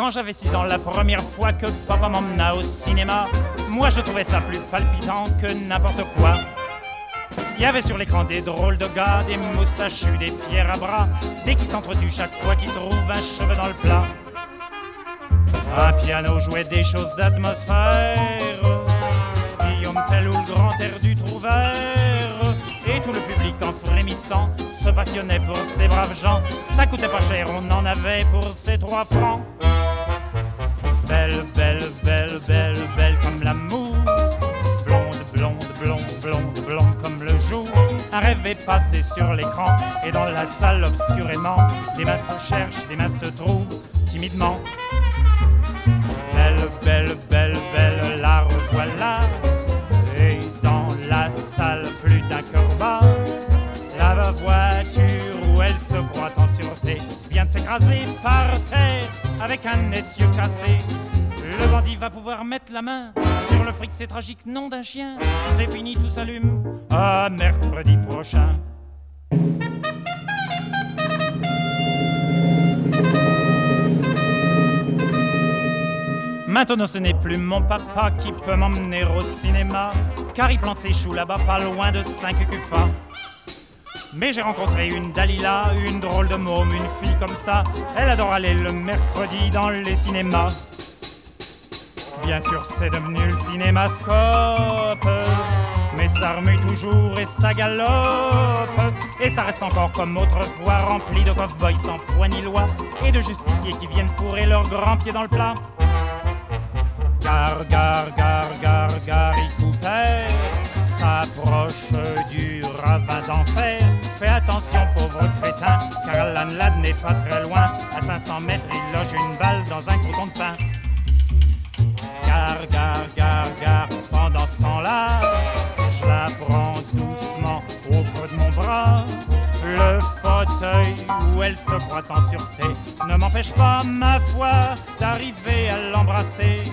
Quand j'avais 6 ans, la première fois que papa m'emmena au cinéma, moi je trouvais ça plus palpitant que n'importe quoi. Il y avait sur l'écran des drôles de gars, des moustachus, des fiers à bras, des qui s'entretuent chaque fois qu'ils trouvent un cheveu dans le plat. Un piano jouait des choses d'atmosphère, Guillaume Tell ou le grand air du Trouvert, et tout le public en frémissant se passionnait pour ces braves gens. Ça coûtait pas cher, on en avait pour ces trois francs. Belle, belle, belle, belle, belle comme l'amour. Blonde, blonde, blonde, blonde, blonde comme le jour. Un rêve est passé sur l'écran et dans la salle obscurément, des mains se cherchent, des mains se trouvent timidement. Belle, belle, belle, belle, la revoilà. Et dans la salle, plus d'un corps La voiture où elle se croit en sûreté vient de s'écraser par terre avec un essieu cassé. Le bandit va pouvoir mettre la main sur le fric, c'est tragique, nom d'un chien. C'est fini, tout s'allume. À mercredi prochain. Maintenant ce n'est plus mon papa qui peut m'emmener au cinéma, car il plante ses choux là-bas pas loin de 5 cufas. Mais j'ai rencontré une Dalila, une drôle de môme, une fille comme ça. Elle adore aller le mercredi dans les cinémas. Bien sûr, c'est devenu le cinémascope. Mais ça remue toujours et ça galope. Et ça reste encore comme autrefois, rempli de cow-boys sans foi ni loi. Et de justiciers qui viennent fourrer leurs grands pieds dans le plat. Gare, gare, gare, gare, Gary Cooper s'approche du ravin d'enfer. Fais attention, pauvre crétin, car l'anlade n'est pas très loin. À 500 mètres, il loge une balle dans un coton de pain. Gare, gare, gare, gare, pendant ce temps-là, je la prends doucement au creux de mon bras. Le fauteuil où elle se croit en sûreté ne m'empêche pas, ma foi, d'arriver à l'embrasser.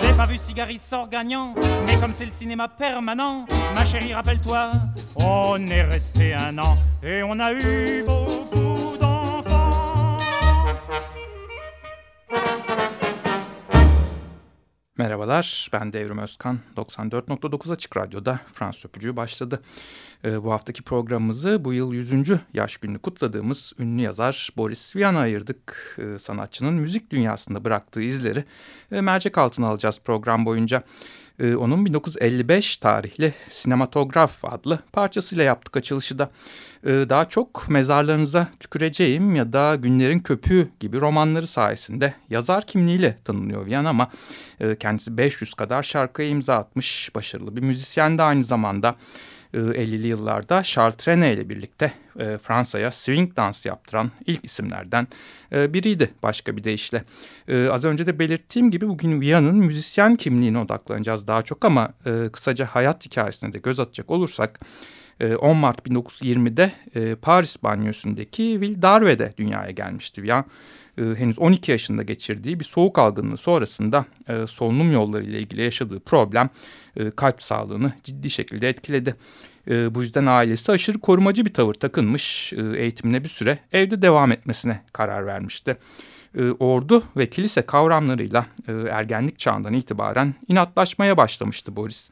J'ai pas vu Cigari sort gagnant, mais comme c'est le cinéma permanent, ma chérie, rappelle-toi, on est resté un an et on a eu beaucoup Merhabalar, ben Devrim Özkan. 94.9 Açık Radyo'da Fransız Öpücüğü başladı. Ee, bu haftaki programımızı bu yıl 100. yaş gününü kutladığımız ünlü yazar Boris Vian'a ayırdık. Ee, sanatçının müzik dünyasında bıraktığı izleri e, mercek altına alacağız program boyunca. Ee, onun 1955 tarihli Sinematograf adlı parçasıyla yaptık açılışı da. Ee, daha çok mezarlarınıza tüküreceğim ya da günlerin köpüğü gibi romanları sayesinde yazar kimliğiyle tanınıyor Vian ama e, kendisi 500 kadar şarkıya imza atmış başarılı bir müzisyen de aynı zamanda. 50'li e, yıllarda Charles Trenet ile birlikte e, Fransa'ya swing dans yaptıran ilk isimlerden e, biriydi başka bir deyişle. Az önce de belirttiğim gibi bugün Via'nın müzisyen kimliğine odaklanacağız daha çok ama kısaca hayat hikayesine de göz atacak olursak 10 Mart 1920'de Paris banyosundaki Ville d'Arve'de dünyaya gelmişti Via. Henüz 12 yaşında geçirdiği bir soğuk algınlığı sonrasında solunum yolları ile ilgili yaşadığı problem kalp sağlığını ciddi şekilde etkiledi. Bu yüzden ailesi aşırı korumacı bir tavır takınmış, eğitimine bir süre evde devam etmesine karar vermişti. Ordu ve kilise kavramlarıyla ergenlik çağından itibaren inatlaşmaya başlamıştı Boris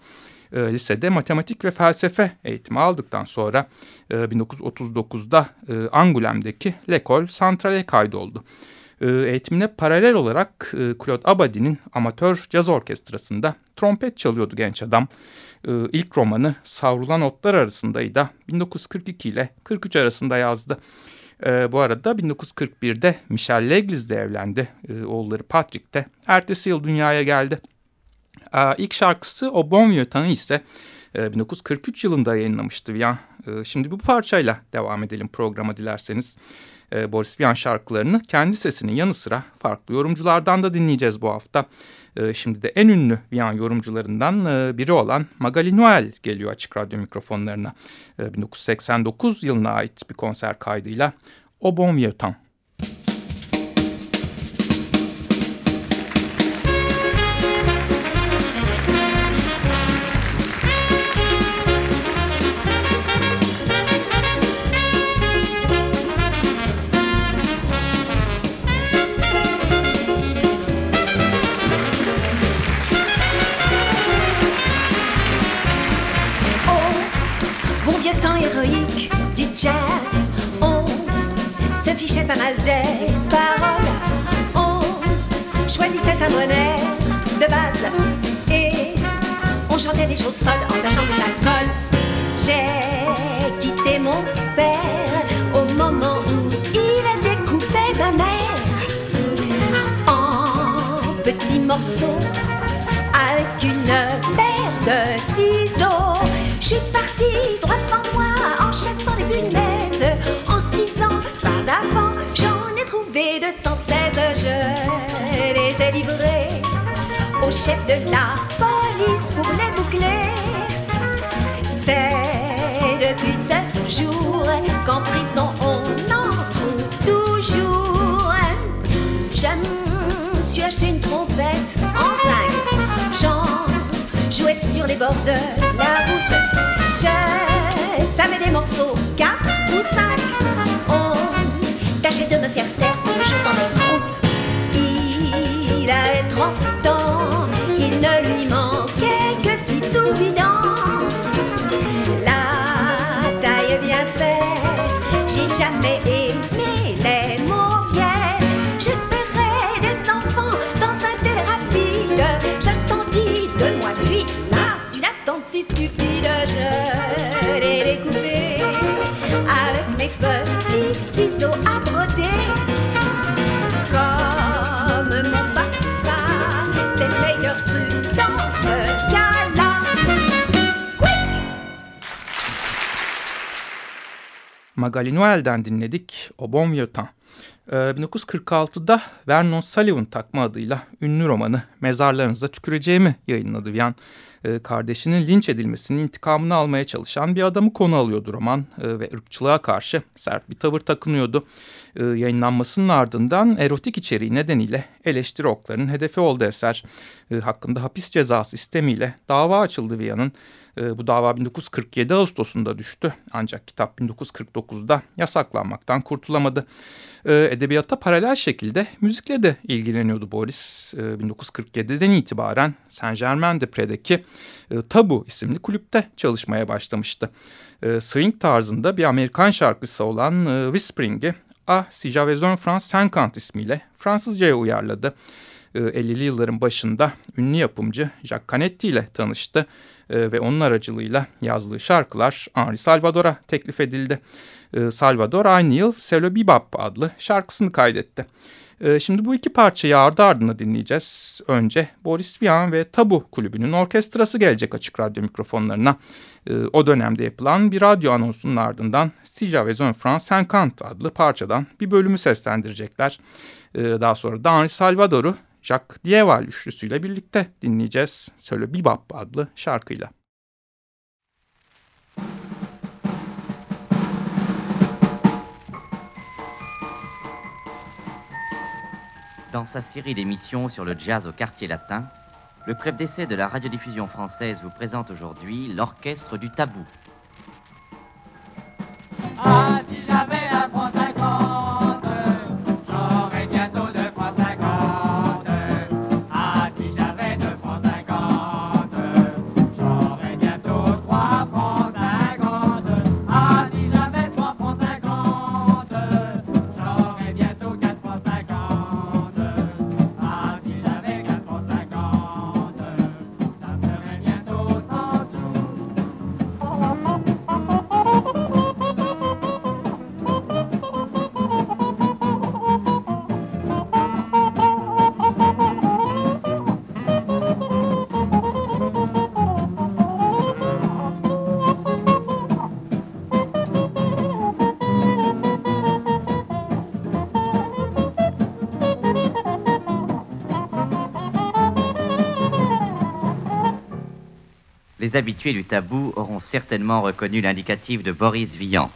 e, lisede matematik ve felsefe eğitimi aldıktan sonra e, 1939'da e, Angoulême'deki L'École Centrale kaydoldu. E, eğitimine paralel olarak e, Claude Abadie'nin amatör caz orkestrasında trompet çalıyordu genç adam. E, ilk romanı Savrulan Otlar arasındaydı. 1942 ile 43 arasında yazdı. E, bu arada 1941'de Michel Leglis'le evlendi. E, oğulları Patrick de ertesi yıl dünyaya geldi. Ee, ilk şarkısı O Bon Vieux ise 1943 e, yılında yayınlamıştı Vian. Ee, şimdi bu parçayla devam edelim programa dilerseniz. Ee, Boris Vian şarkılarını kendi sesinin yanı sıra farklı yorumculardan da dinleyeceğiz bu hafta. Şimdi de en ünlü Vian yorumcularından e, biri olan Magali Noel geliyor açık radyo mikrofonlarına. 1989 yılına ait bir konser kaydıyla O Bon Vieux s'affichait avec une paire de ciseaux. Je suis partie droit devant moi en chassant des punaises. En six ans, pas avant, j'en ai trouvé 216. Je les ai livrés au chef de la jouais sur Magali Noel'den dinledik O Bon. Ee, 1946'da Vernon Sullivan takma adıyla ünlü romanı Mezarlarınıza Tüküreceğimi yayınladı Vian. Ee, kardeşinin linç edilmesinin intikamını almaya çalışan bir adamı konu alıyordu roman ee, ve ırkçılığa karşı sert bir tavır takınıyordu. Ee, yayınlanmasının ardından erotik içeriği nedeniyle eleştiri oklarının hedefi oldu eser. Ee, hakkında hapis cezası istemiyle dava açıldı Via'nın. Ee, bu dava 1947 Ağustos'unda düştü ancak kitap 1949'da yasaklanmaktan kurtulamadı. Edebiyata paralel şekilde müzikle de ilgileniyordu Boris. Ee, 1947'den itibaren Saint Germain de Pres'deki e, Tabu isimli kulüpte çalışmaya başlamıştı. Swing tarzında bir Amerikan şarkısı olan e, Whispering'i A Si J'avais France 50 ismiyle Fransızcaya uyarladı. Ee, 50'li yılların başında ünlü yapımcı Jacques Canetti ile tanıştı e, ve onun aracılığıyla yazdığı şarkılar Henri Salvador'a teklif edildi. E, Salvador aynı yıl Selo Bebop adlı şarkısını kaydetti. E, şimdi bu iki parçayı ardı ardına dinleyeceğiz. Önce Boris Vian ve Tabu kulübünün orkestrası gelecek açık radyo mikrofonlarına. E, o dönemde yapılan bir radyo anonsunun ardından Si J'avais un France 50 adlı parçadan bir bölümü seslendirecekler. E, daha sonra da Salvador'u Jacques Dieval üçlüsüyle birlikte dinleyeceğiz. Söyle Bebop adlı şarkıyla. Dans sa série d'émissions sur le jazz au quartier latin, le crève d'essai de la radiodiffusion française vous présente aujourd'hui l'orchestre du tabou. Ah, Les habitués du tabou auront certainement reconnu l'indicatif de Boris Vian.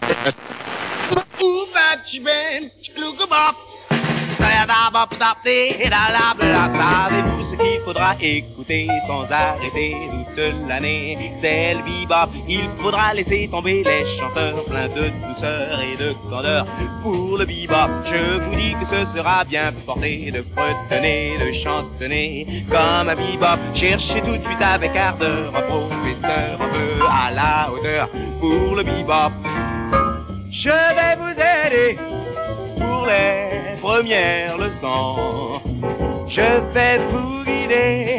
Qu'il faudra écouter sans arrêter toute l'année C'est le bebop, il faudra laisser tomber les chanteurs pleins de douceur et de candeur. Pour le bebop, je vous dis que ce sera bien porté de fretonner, de chantonner comme un bebop. Cherchez tout de suite avec ardeur un professeur un peu à la hauteur pour le bebop. Je vais vous aider pour vraie première leçon. Je vais vous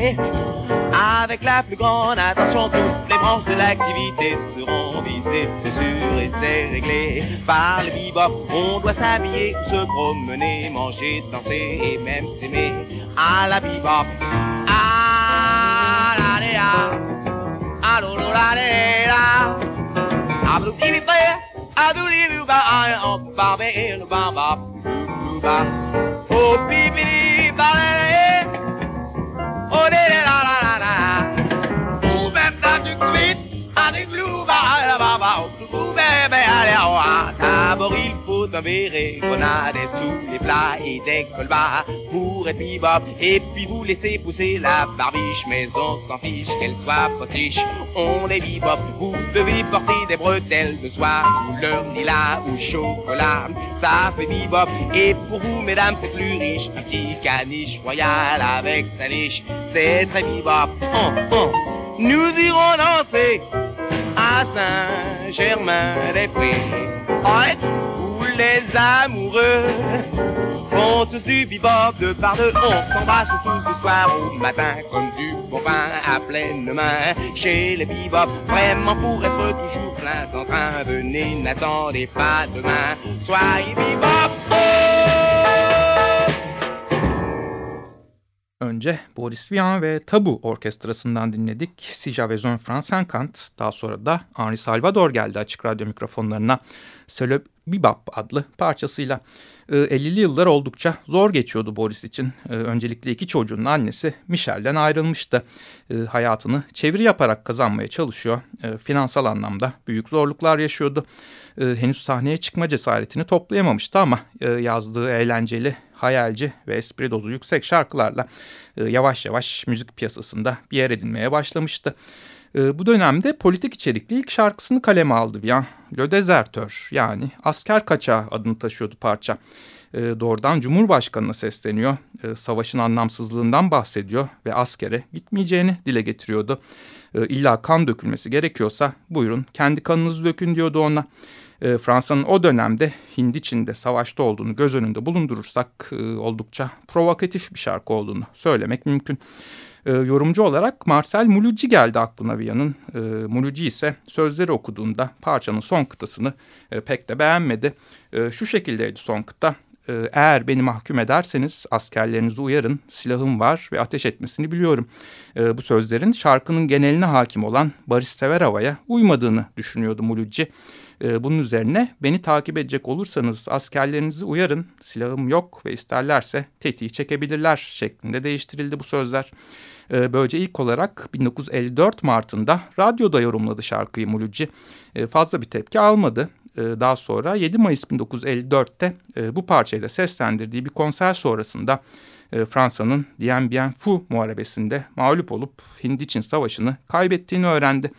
avec la plus grande attention. Toutes les branches de l'activité seront visées, c'est sûr et c'est réglé. Par le bebop, on doit s'habiller, se promener, manger, danser et même s'aimer à la bebop. Ah la la la, la la la la, ah blue baby oh baby ba oh la béret, grenade sous les plats et des colbas pour être bebop et puis vous laissez pousser la barbiche mais on s'en fiche qu'elle soit potiche. On est bebop vous devez porter des bretelles de soie couleur lilas ou chocolat. Ça fait bebop et pour vous mesdames c'est plus riche. Un petit caniche royal avec sa niche c'est très bebop oh, oh. nous irons danser à Saint-Germain-des-Prés les amoureux font tous du bebop de par deux. On s'embrasse tous du soir au matin comme du bon pain à pleine main. Chez les bebop, vraiment pour être toujours plein en train. Venez, n'attendez pas demain. Soyez bebop. Önce Boris Vian ve Tabu Orkestrası'ndan dinledik. Si j'avais un Francenkant. Daha sonra da Henri Salvador geldi açık radyo mikrofonlarına. Selo Bebop adlı parçasıyla. 50'li ee, yıllar oldukça zor geçiyordu Boris için. Ee, öncelikle iki çocuğun annesi Michel'den ayrılmıştı. Ee, hayatını çeviri yaparak kazanmaya çalışıyor. Finansal anlamda büyük zorluklar yaşıyordu. Henüz sahneye çıkma cesaretini toplayamamıştı ama e, yazdığı eğlenceli, hayalci ve espri dozu yüksek şarkılarla e, yavaş yavaş müzik piyasasında bir yer edinmeye başlamıştı. E, bu dönemde politik içerikli ilk şarkısını kaleme aldı Vian. Le Deserteur yani asker kaçağı adını taşıyordu parça. E, doğrudan Cumhurbaşkanı'na sesleniyor. E, savaşın anlamsızlığından bahsediyor ve askere gitmeyeceğini dile getiriyordu. E, illa kan dökülmesi gerekiyorsa buyurun kendi kanınızı dökün diyordu ona. E, Fransa'nın o dönemde Hindi Çin'de savaşta olduğunu göz önünde bulundurursak e, oldukça provokatif bir şarkı olduğunu söylemek mümkün. E, yorumcu olarak Marcel Mulucci geldi aklına Via'nın. E, Mulucci ise sözleri okuduğunda parçanın son kıtasını e, pek de beğenmedi. E, şu şekildeydi son kıta. E, eğer beni mahkum ederseniz askerlerinizi uyarın, silahım var ve ateş etmesini biliyorum. E, bu sözlerin şarkının geneline hakim olan Barış Severova'ya uymadığını düşünüyordu Mulucci. E, bunun üzerine beni takip edecek olursanız askerlerinizi uyarın, silahım yok ve isterlerse tetiği çekebilirler şeklinde değiştirildi bu sözler. E, böylece ilk olarak 1954 Mart'ında radyoda yorumladı şarkıyı Mulucci. E, fazla bir tepki almadı. Daha sonra 7 Mayıs 1954'te e, bu parçayla seslendirdiği bir konser sonrasında Fransa'nın Dien Bien Phu muharebesinde mağlup olup Hindi-Çin savaşını kaybettiğini öğrendi.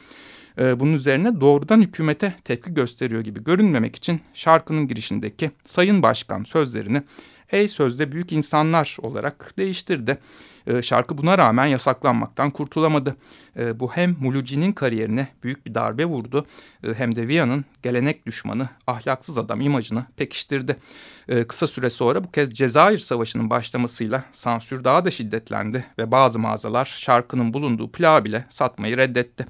E, bunun üzerine doğrudan hükümete tepki gösteriyor gibi görünmemek için şarkının girişindeki Sayın Başkan sözlerini Ey sözde büyük insanlar olarak değiştirdi. E, şarkı buna rağmen yasaklanmaktan kurtulamadı. E, bu hem Mulucci'nin kariyerine büyük bir darbe vurdu e, hem de Via'nın gelenek düşmanı, ahlaksız adam imajını pekiştirdi. E, kısa süre sonra bu kez Cezayir Savaşı'nın başlamasıyla sansür daha da şiddetlendi ve bazı mağazalar şarkının bulunduğu plağı bile satmayı reddetti.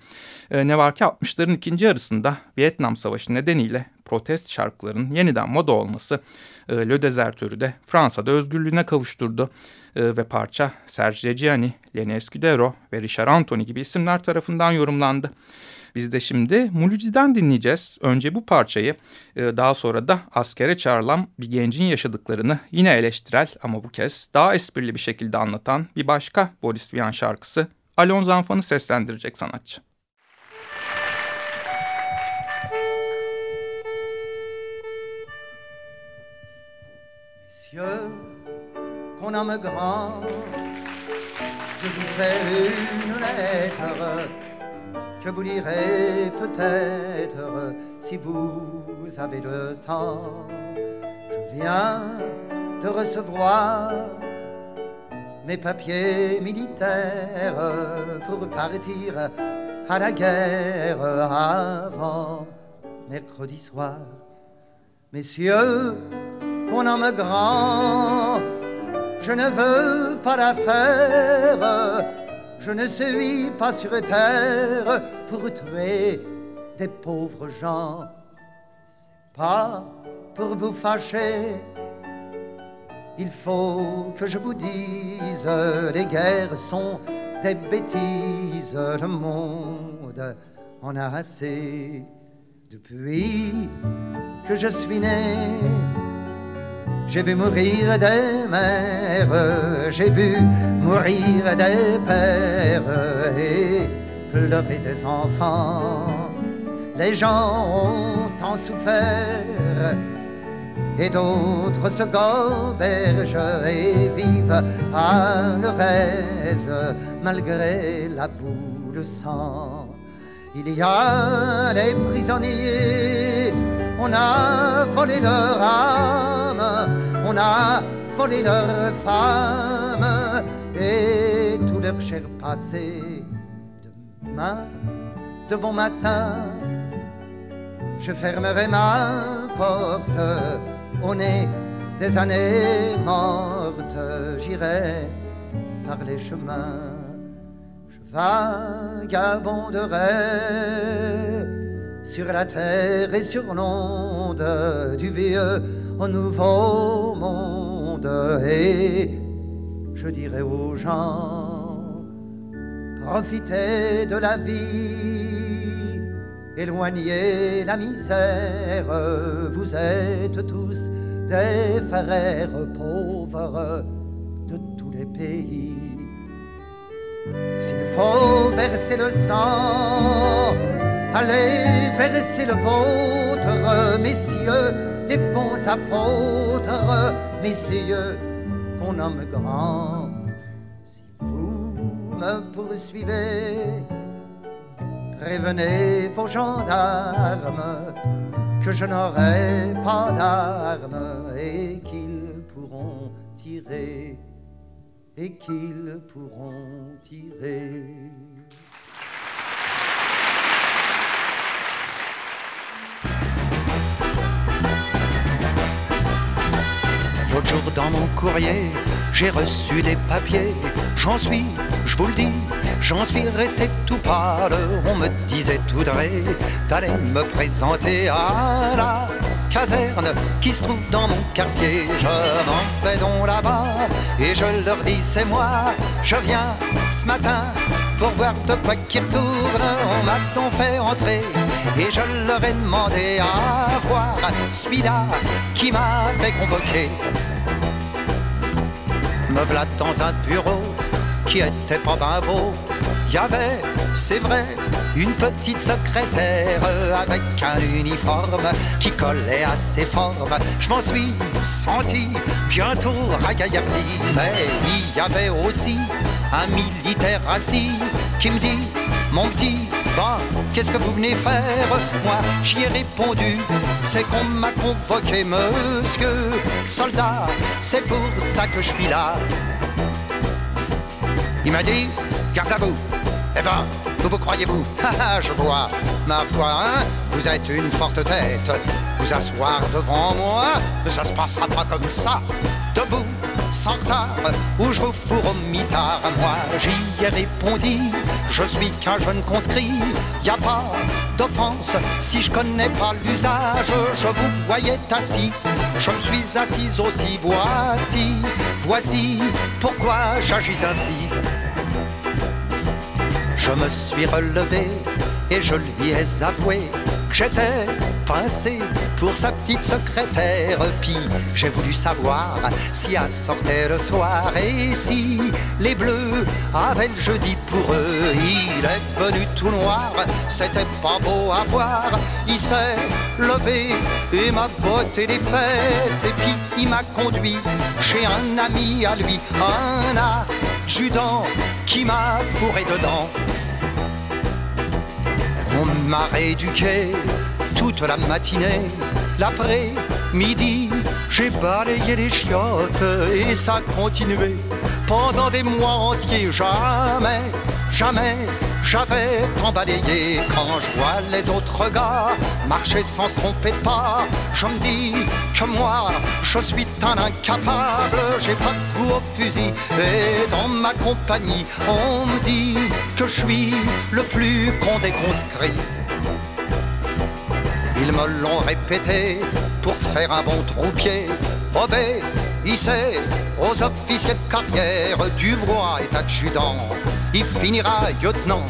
Ne var ki 60'ların ikinci yarısında Vietnam Savaşı nedeniyle protest şarkıların yeniden moda olması e, Le Desertör'ü de Fransa'da özgürlüğüne kavuşturdu. E, ve parça Serge Reggiani, Lenny Escudero ve Richard Anthony gibi isimler tarafından yorumlandı. Biz de şimdi Mulucci'den dinleyeceğiz. Önce bu parçayı e, daha sonra da askere çağrılan bir gencin yaşadıklarını yine eleştirel ama bu kez daha esprili bir şekilde anlatan bir başka Boris Vian şarkısı Alon Zanfan'ı seslendirecek sanatçı. Monsieur, qu'on homme grand, je vous fais une lettre que vous lirez peut-être si vous avez le temps. Je viens de recevoir mes papiers militaires pour partir à la guerre avant mercredi soir. Messieurs, qu'on nomme grand. Je ne veux pas la faire, je ne suis pas sur terre pour tuer des pauvres gens. C'est pas pour vous fâcher. Il faut que je vous dise, les guerres sont des bêtises. Le monde en a assez depuis que je suis né. J'ai vu mourir des mères, j'ai vu mourir des pères et pleurer des enfants. Les gens ont tant souffert et d'autres se gobergent et vivent à leur aise malgré la boue de sang. Il y a les prisonniers, on a volé leur âme, on a volé leurs femmes et tout leur cher passé. Demain, de bon matin, je fermerai ma porte au nez des années mortes. J'irai par les chemins, je vagabonderai sur la terre et sur l'onde du vieux au nouveau monde. Et je dirai aux gens, profitez de la vie, éloignez la misère, vous êtes tous des frères pauvres de tous les pays. S'il faut verser le sang, allez verser le vôtre, messieurs, les bons apôtres, messieurs, qu'on nomme grand. Si vous me poursuivez, prévenez vos gendarmes que je n'aurai pas d'armes et qu'ils pourront tirer et qu'ils pourront tirer. Dans mon courrier, j'ai reçu des papiers. J'en suis, je vous le dis, j'en suis resté tout pâle. On me disait tout dré d'aller me présenter à la caserne qui se trouve dans mon quartier. Je m'en vais donc là-bas et je leur dis c'est moi. Je viens ce matin pour voir de quoi qui retourne. On m'a donc fait entrer et je leur ai demandé à voir celui-là qui m'avait convoqué. Me voilà dans un bureau qui était pas ben beau. Y avait, c'est vrai, une petite secrétaire avec un uniforme qui collait à ses formes. Je m'en suis senti bientôt ragaillardi, mais il y avait aussi un militaire assis qui me dit, mon petit, qu'est-ce que vous venez faire Moi, j'y ai répondu, c'est qu'on m'a convoqué, monsieur soldat, c'est pour ça que je suis là. Il m'a dit, garde à vous. Eh ben, vous vous croyez-vous Haha, je vois. Ma foi, hein, vous êtes une forte tête. Vous asseoir devant moi, ça se passera pas comme ça. Debout, sans retard, ou je vous fourre au mitard. Moi, j'y ai répondu, je suis qu'un jeune conscrit. Y a pas d'offense si je connais pas l'usage. Je vous voyais assis, je me suis assise aussi. Voici, voici pourquoi j'agis ainsi. Je me suis relevé et je lui ai avoué que j'étais pincé pour sa petite secrétaire. Puis j'ai voulu savoir si elle sortait le soir et si les bleus avaient le jeudi pour eux. Il est venu tout noir, c'était pas beau à voir. Il s'est levé et m'a botté les fesses. Et puis il m'a conduit chez un ami à lui, un adjudant qui m'a fourré dedans. On m'a rééduqué toute la matinée. L'après-midi, j'ai balayé les chiottes et ça a continué pendant des mois entiers. Jamais, jamais j'avais tant balayé quand je vois les autres gars marcher sans se tromper de pas. Je me dis que moi, je suis un incapable, j'ai pas de goût au fusil et dans ma compagnie, on me dit que je suis le plus con des conscrits. Ils me l'ont répété pour faire un bon troupier. Obéissez aux officiers de carrière, Dubois est adjudant, il finira lieutenant.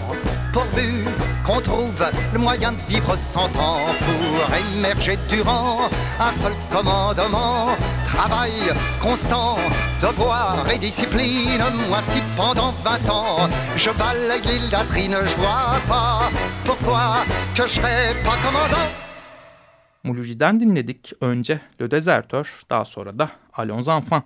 Pourvu qu'on trouve le moyen de vivre sans temps pour émerger durant un seul commandement. Travail constant, devoir et discipline. Moi, si pendant 20 ans je balaye les latrines, je vois pas pourquoi que je serais pas commandant. Muluji'den dinledik. Önce Le Deserteur, daha sonra da Alonso Enfant.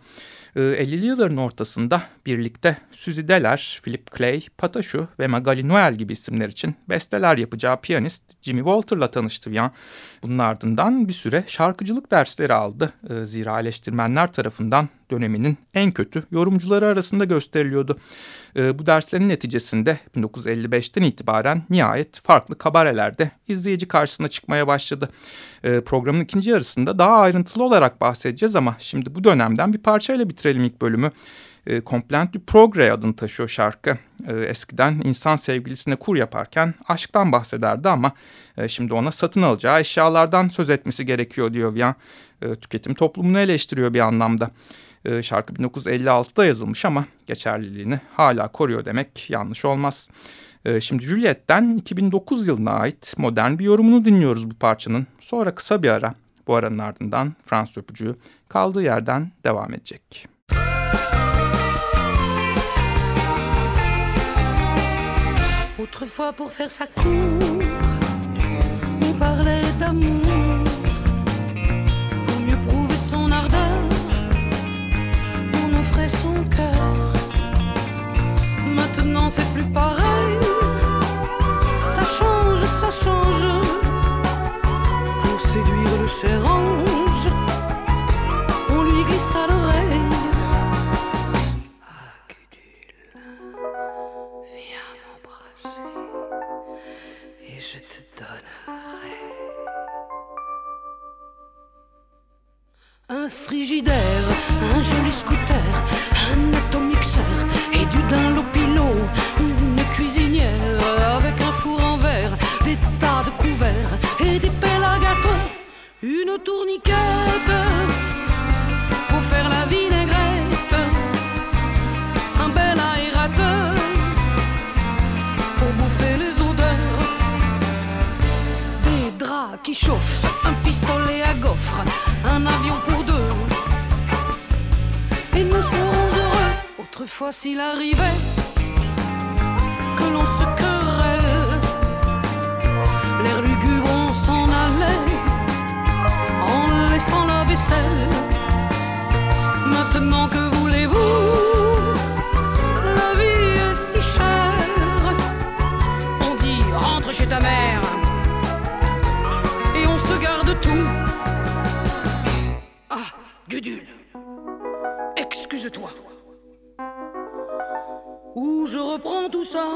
50'li yılların ortasında birlikte Suzy Deller, Philip Clay, Patashu ve Magali Noel gibi isimler için besteler yapacağı piyanist Jimmy Walter'la tanıştı Vian. Bunun ardından bir süre şarkıcılık dersleri aldı. Zira eleştirmenler tarafından döneminin en kötü yorumcuları arasında gösteriliyordu. Bu derslerin neticesinde 1955'ten itibaren nihayet farklı kabarelerde izleyici karşısına çıkmaya başladı. Programın ikinci yarısında daha ayrıntılı olarak bahsedeceğiz ama şimdi bu dönemden bir parçayla bitirelim ilk bölümü. E, Complaint du Progrès adını taşıyor şarkı. eskiden insan sevgilisine kur yaparken aşktan bahsederdi ama şimdi ona satın alacağı eşyalardan söz etmesi gerekiyor diyor Vian. tüketim toplumunu eleştiriyor bir anlamda. şarkı 1956'da yazılmış ama geçerliliğini hala koruyor demek yanlış olmaz. şimdi Juliet'ten 2009 yılına ait modern bir yorumunu dinliyoruz bu parçanın. Sonra kısa bir ara. Bu aranın ardından öpücüğü kaldığı yerden devam. Autrefois pour faire sa cour, on parlait d'amour. Pour mieux prouver son ardeur, on offrait son cœur. Maintenant c'est plus pareil, séduire Autrefois, s'il arrivait que l'on se querelle, l'air lugubre, on s'en allait en laissant la vaisselle. Maintenant que voulez-vous? La vie est si chère. On dit rentre chez ta mère et on se garde tout. Ah, Gudule, je reprends tout ça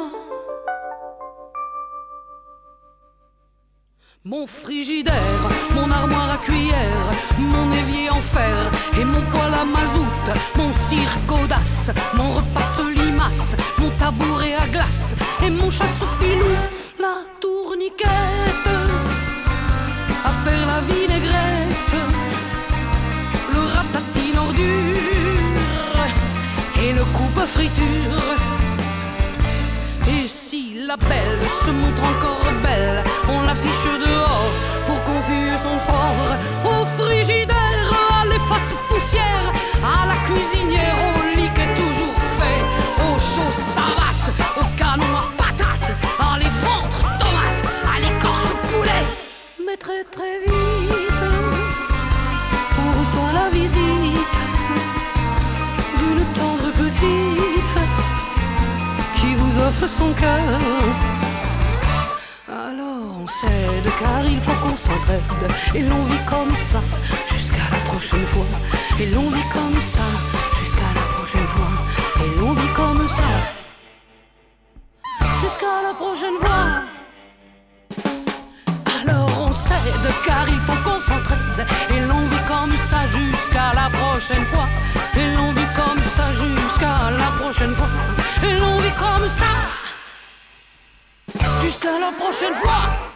Mon frigidaire, mon armoire à cuillère, mon évier en fer et mon poêle à mazout, mon cirque audace, mon repas limace, mon tabouret à glace et mon chasse filou, la tourniquette à faire la vinaigrette, le ratatine ordure et le coupe friture. La belle se montre encore belle, on l'affiche dehors pour confuser son sort. Au frigidaire, à l'efface poussière, à la cuisinière, son cœur. Alors on cède car il faut qu'on s'entraide et l'on vit comme ça jusqu'à la prochaine fois. Et l'on vit comme ça jusqu'à la prochaine fois. Et l'on vit comme ça jusqu'à la prochaine fois. Alors on cède car il faut qu'on s'entraide et l'on vit comme ça jusqu'à la prochaine fois. Et l'on vit comme ça jusqu'à la prochaine fois. Et l'on vit comme ça jusqu'à la prochaine fois.